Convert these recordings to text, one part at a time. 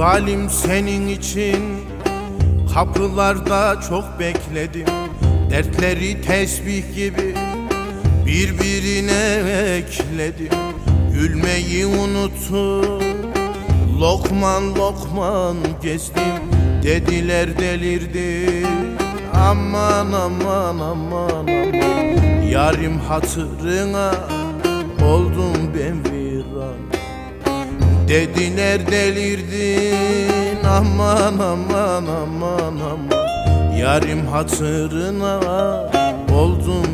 Zalim senin için kapılarda çok bekledim. Dertleri tesbih gibi birbirine ekledim. Gülmeyi unuttum Lokman lokman gezdim. Dediler delirdi Aman aman aman aman. Yarim hatırına Oldum ben Dediler delirdin Aman aman aman aman. Yarim hatırına Oldum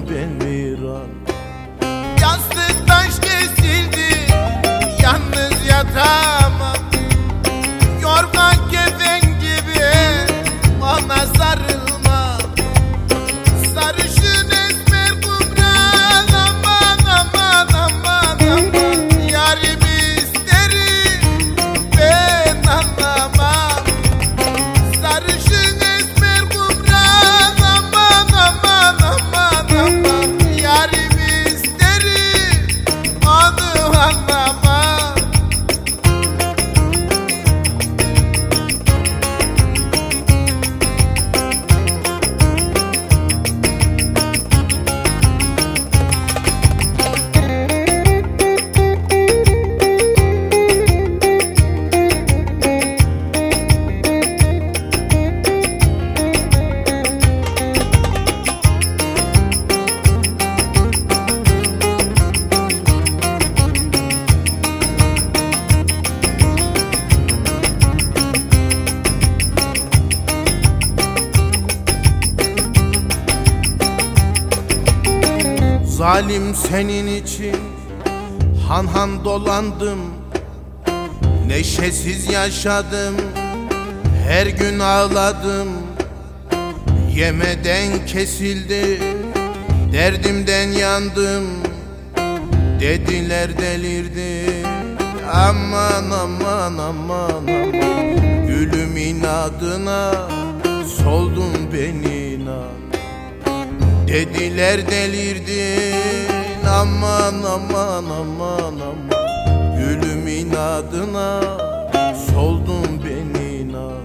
Zalim senin için Han han dolandım Neşesiz yaşadım Her gün ağladım Yemeden kesildi Derdimden yandım Dediler delirdi. Aman aman aman aman Gülüm inadına Dediler delirdin aman aman aman aman. Gülüm inadına soldum ben inan.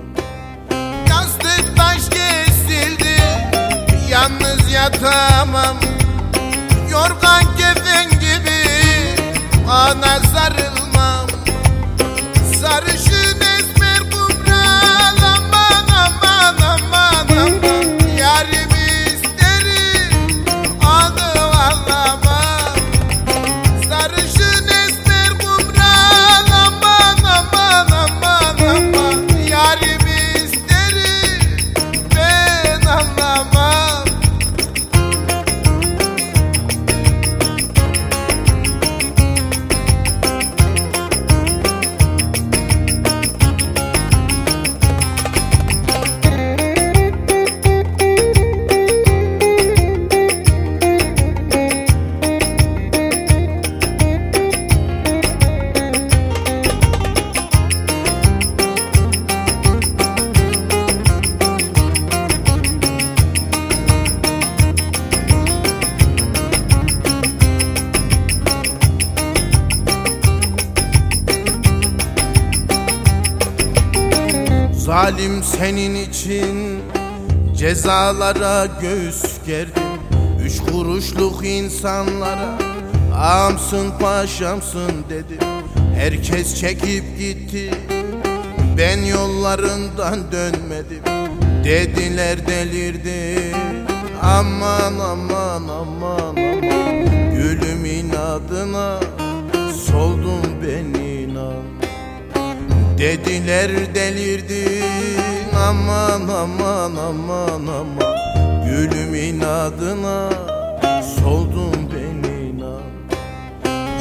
Yastık taş kesildi. Yalnız yatamam. Yorgan Zalim senin için cezalara göğüs gerdim. Üç kuruşluk insanlara Ağamsın paşamsın dedim. Herkes çekip gitti Ben yollarından dönmedim. Dediler delirdi Aman aman aman aman. Gülüm inadına Soldum ben inan Dediler delirdin aman aman aman aman. Gülüm inadına soldum ben inan.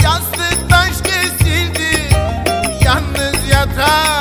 Yastık taş kesildi. Yalnız yatam